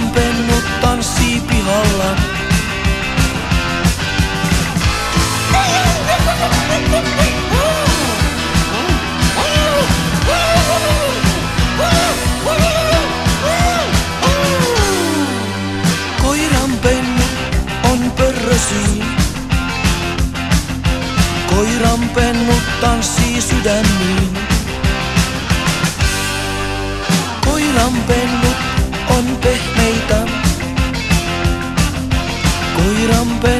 Koiran pennut tanssii pihalla. Koiran pennut on pörrösiin. Koiran pennut tanssii sydämiin. Koiran pennut on pehmeitä. Koiran pennut tanssii sydämiin.